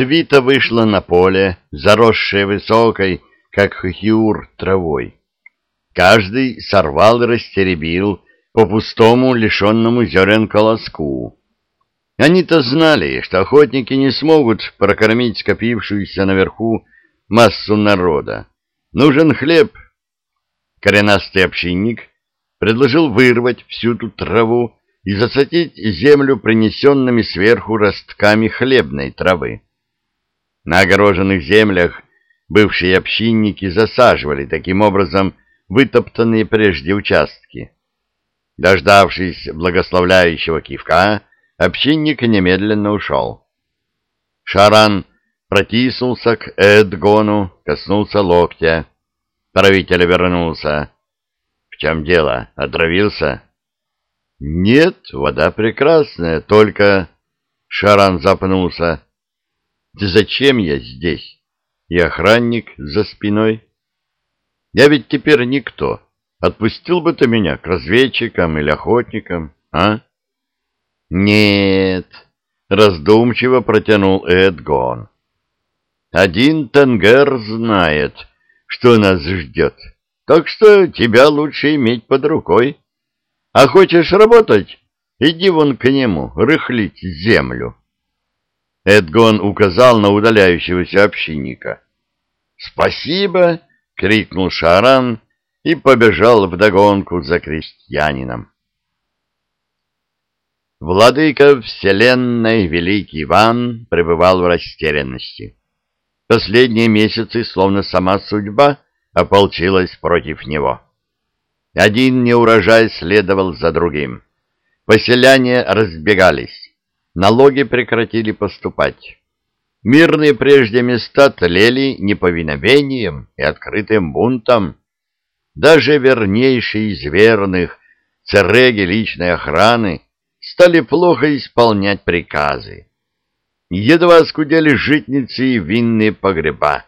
Свита вышла на поле, заросшее высокой, как хюр, травой. Каждый сорвал и растеребил по пустому, лишенному зерен колоску. Они-то знали, что охотники не смогут прокормить скопившуюся наверху массу народа. Нужен хлеб. Коренастый общинник предложил вырвать всю ту траву и засадить землю принесенными сверху ростками хлебной травы. На огороженных землях бывшие общинники засаживали таким образом вытоптанные прежде участки. Дождавшись благословляющего кивка, общинник немедленно ушел. Шаран протиснулся к Эдгону, коснулся локтя. Правитель вернулся. — В чем дело? Отравился? — Нет, вода прекрасная, только... Шаран запнулся. — Зачем я здесь? И охранник за спиной? Я ведь теперь никто. Отпустил бы ты меня к разведчикам или охотникам, а? — Нет, — раздумчиво протянул Эдгон. Один Тенгер знает, что нас ждет, так что тебя лучше иметь под рукой. А хочешь работать? Иди вон к нему, рыхлить землю. Эдгон указал на удаляющегося общинника. «Спасибо!» — крикнул Шаран и побежал вдогонку за крестьянином. Владыка Вселенной Великий Иван пребывал в растерянности. Последние месяцы, словно сама судьба, ополчилась против него. Один неурожай следовал за другим. Поселяне разбегались, налоги прекратили поступать. Мирные прежде места тлели неповиновением и открытым бунтом. Даже вернейшие из верных цереги личной охраны стали плохо исполнять приказы едва скудели житницы и винные погреба.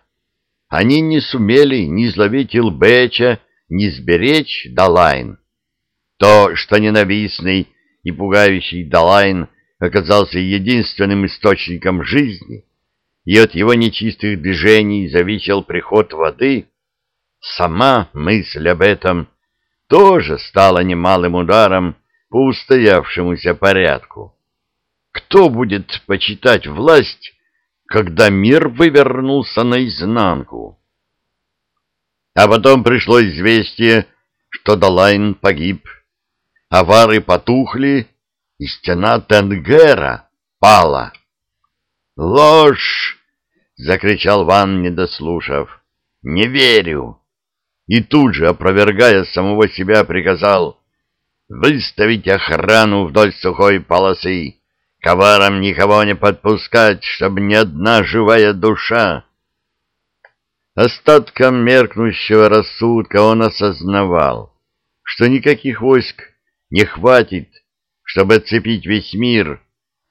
Они не сумели ни зловить Илбеча, ни сберечь Далайн. То, что ненавистный и пугающий Далайн оказался единственным источником жизни, и от его нечистых движений зависел приход воды, сама мысль об этом тоже стала немалым ударом по устоявшемуся порядку. Кто будет почитать власть, когда мир вывернулся наизнанку? А потом пришло известие, что Далайн погиб, авары потухли, и стена Тенгера пала. «Ложь!» — закричал Ван, не дослушав. «Не верю!» И тут же, опровергая самого себя, приказал «Выставить охрану вдоль сухой полосы!» Коваром никого не подпускать, чтобы ни одна живая душа. Остатком меркнущего рассудка он осознавал, что никаких войск не хватит, чтобы оцепить весь мир,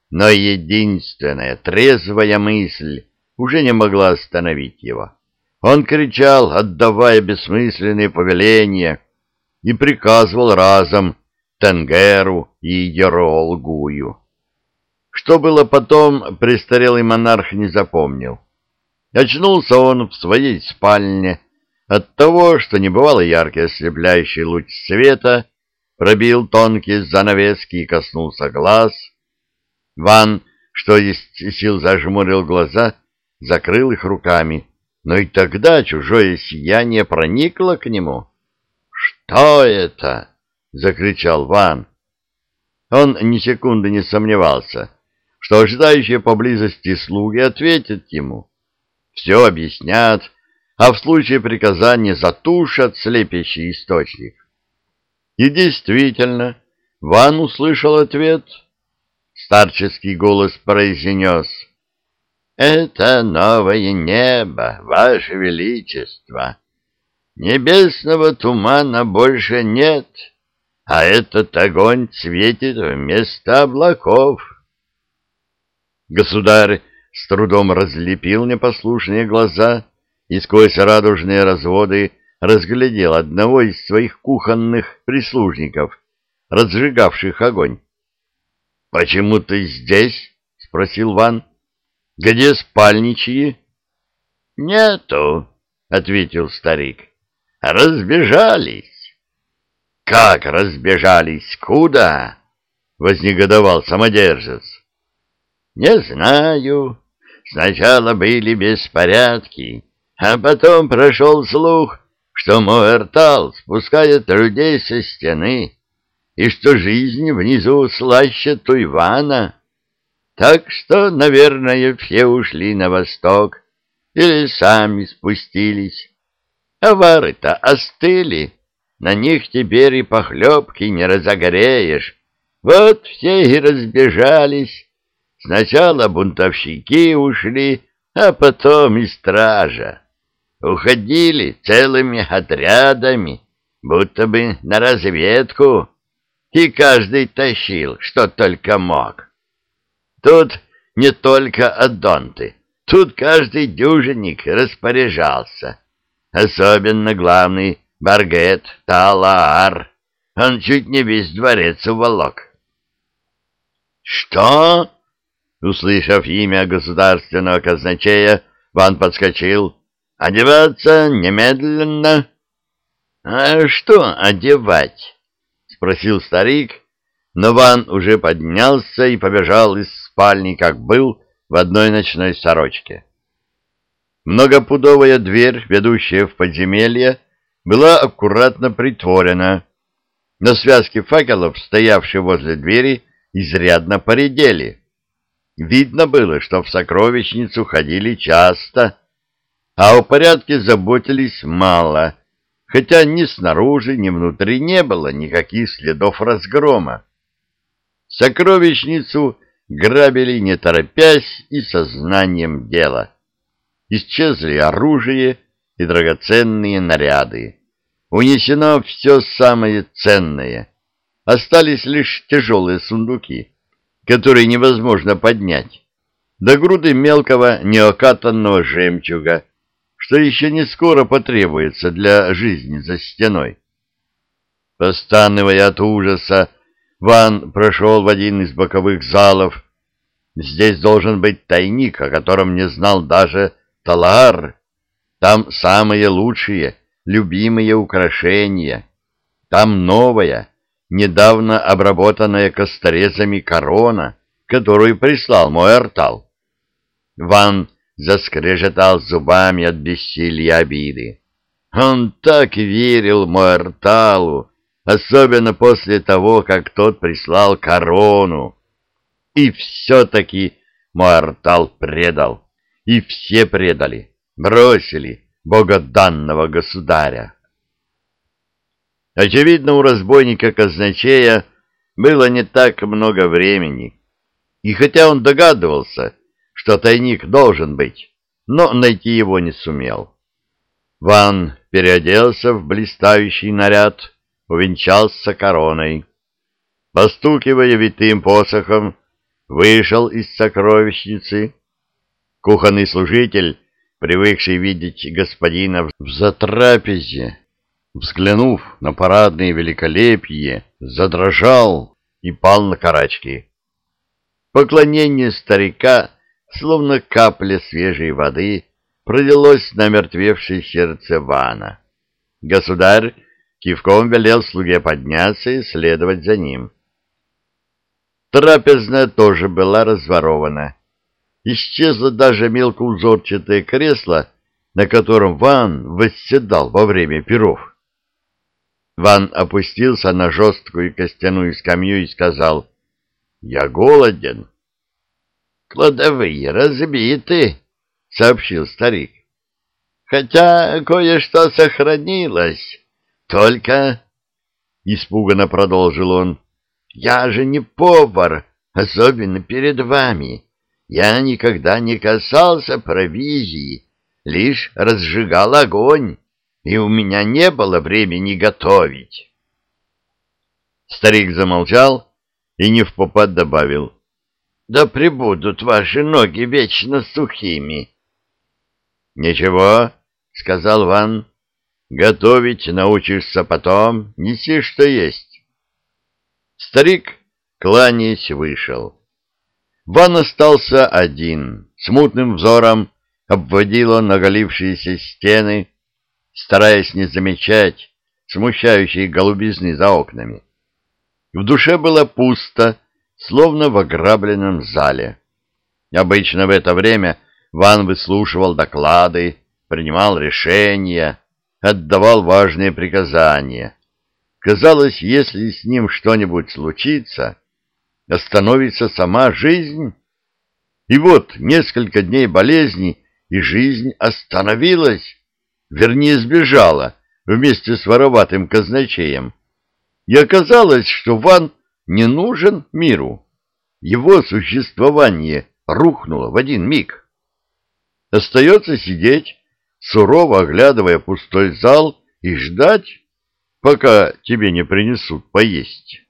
но единственная трезвая мысль уже не могла остановить его. Он кричал, отдавая бессмысленные повеления, и приказывал разом Тенгеру и Еролгую. Что было потом, престарелый монарх не запомнил. Очнулся он в своей спальне от того, что небывало яркий ослепляющий луч света пробил тонкие занавески и коснулся глаз. Ван, что есть сил, зажмурил глаза, закрыл их руками, но и тогда чужое сияние проникло к нему. «Что это?» — закричал Ван. Он ни секунды не сомневался — что ожидающие поблизости слуги ответят ему. Все объяснят, а в случае приказания затушат слепящий источник. И действительно, Ван услышал ответ. Старческий голос произнес. «Это новое небо, Ваше Величество. Небесного тумана больше нет, а этот огонь светит вместо облаков». Государь с трудом разлепил непослушные глаза и сквозь радужные разводы разглядел одного из своих кухонных прислужников, разжигавших огонь. — Почему ты здесь? — спросил Ван. — Где спальничьи? Нету, ответил старик. Разбежались. Как разбежались? Куда? Вознегодовал самодержец. Не знаю. Сначала были беспорядки, а потом прошел слух, что Муэртал спускает людей со стены, и что жизнь внизу слаще Туйвана. Так что, наверное, все ушли на восток или сами спустились. А вары-то остыли, на них теперь и похлебки не разогреешь. Вот все и разбежались. Сначала бунтовщики ушли, а потом и стража. Уходили целыми отрядами, будто бы на разведку, и каждый тащил, что только мог. Тут не только аддонты, тут каждый дюжинник распоряжался. Особенно главный Баргет Талаар. Он чуть не весь дворец уволок. «Что?» Услышав имя государственного казначея, Ван подскочил. «Одеваться немедленно!» «А что одевать?» — спросил старик, но Ван уже поднялся и побежал из спальни, как был, в одной ночной сорочке. Многопудовая дверь, ведущая в подземелье, была аккуратно притворена. На связке факелов, стоявшие возле двери, изрядно поредели. Видно было, что в сокровищницу ходили часто, а о порядке заботились мало, хотя ни снаружи, ни внутри не было никаких следов разгрома. Сокровищницу грабили не торопясь и сознанием дела. Исчезли оружие и драгоценные наряды. Унесено все самое ценное. Остались лишь тяжелые сундуки которые невозможно поднять, до груды мелкого неокатанного жемчуга, что еще не скоро потребуется для жизни за стеной. Постанывая от ужаса, Ван прошел в один из боковых залов. Здесь должен быть тайник, о котором не знал даже Талар. Там самые лучшие, любимые украшения. Там новая, недавно обработанная косторезами корона, которую прислал мой артал. Ван заскрежетал зубами от бессилия обиды. Он так верил Муэрталу, особенно после того, как тот прислал корону. И все-таки Муэртал предал, и все предали, бросили богоданного государя. Очевидно, у разбойника-казначея было не так много времени, и хотя он догадывался, что тайник должен быть, но найти его не сумел. Ван переоделся в блистающий наряд, увенчался короной. Постукивая витым посохом, вышел из сокровищницы. Кухонный служитель, привыкший видеть господина в затрапезе, взглянув на парадное великолепие, задрожал и пал на карачки. Поклонение старика, словно капля свежей воды, пролилось на мертвевшее сердце Вана. Государь кивком велел слуге подняться и следовать за ним. Трапезная тоже была разворована. Исчезло даже мелкоузорчатое кресло, на котором Ван восседал во время перов. Ван опустился на жесткую костяную скамью и сказал, «Я голоден». «Кладовые разбиты», — сообщил старик. «Хотя кое-что сохранилось. Только...» — испуганно продолжил он. «Я же не повар, особенно перед вами. Я никогда не касался провизии, лишь разжигал огонь и у меня не было времени готовить. Старик замолчал и не в попад добавил. — Да прибудут ваши ноги вечно сухими. — Ничего, — сказал Ван, — готовить научишься потом, неси что есть. Старик, кланяясь, вышел. Ван остался один, смутным взором обводил он оголившиеся стены, стараясь не замечать смущающие голубизны за окнами. В душе было пусто, словно в ограбленном зале. Обычно в это время Ван выслушивал доклады, принимал решения, отдавал важные приказания. Казалось, если с ним что-нибудь случится, остановится сама жизнь. И вот несколько дней болезни, и жизнь остановилась, вернее, сбежала вместе с вороватым казначеем. И оказалось, что Ван не нужен миру. Его существование рухнуло в один миг. Остается сидеть, сурово оглядывая пустой зал, и ждать, пока тебе не принесут поесть.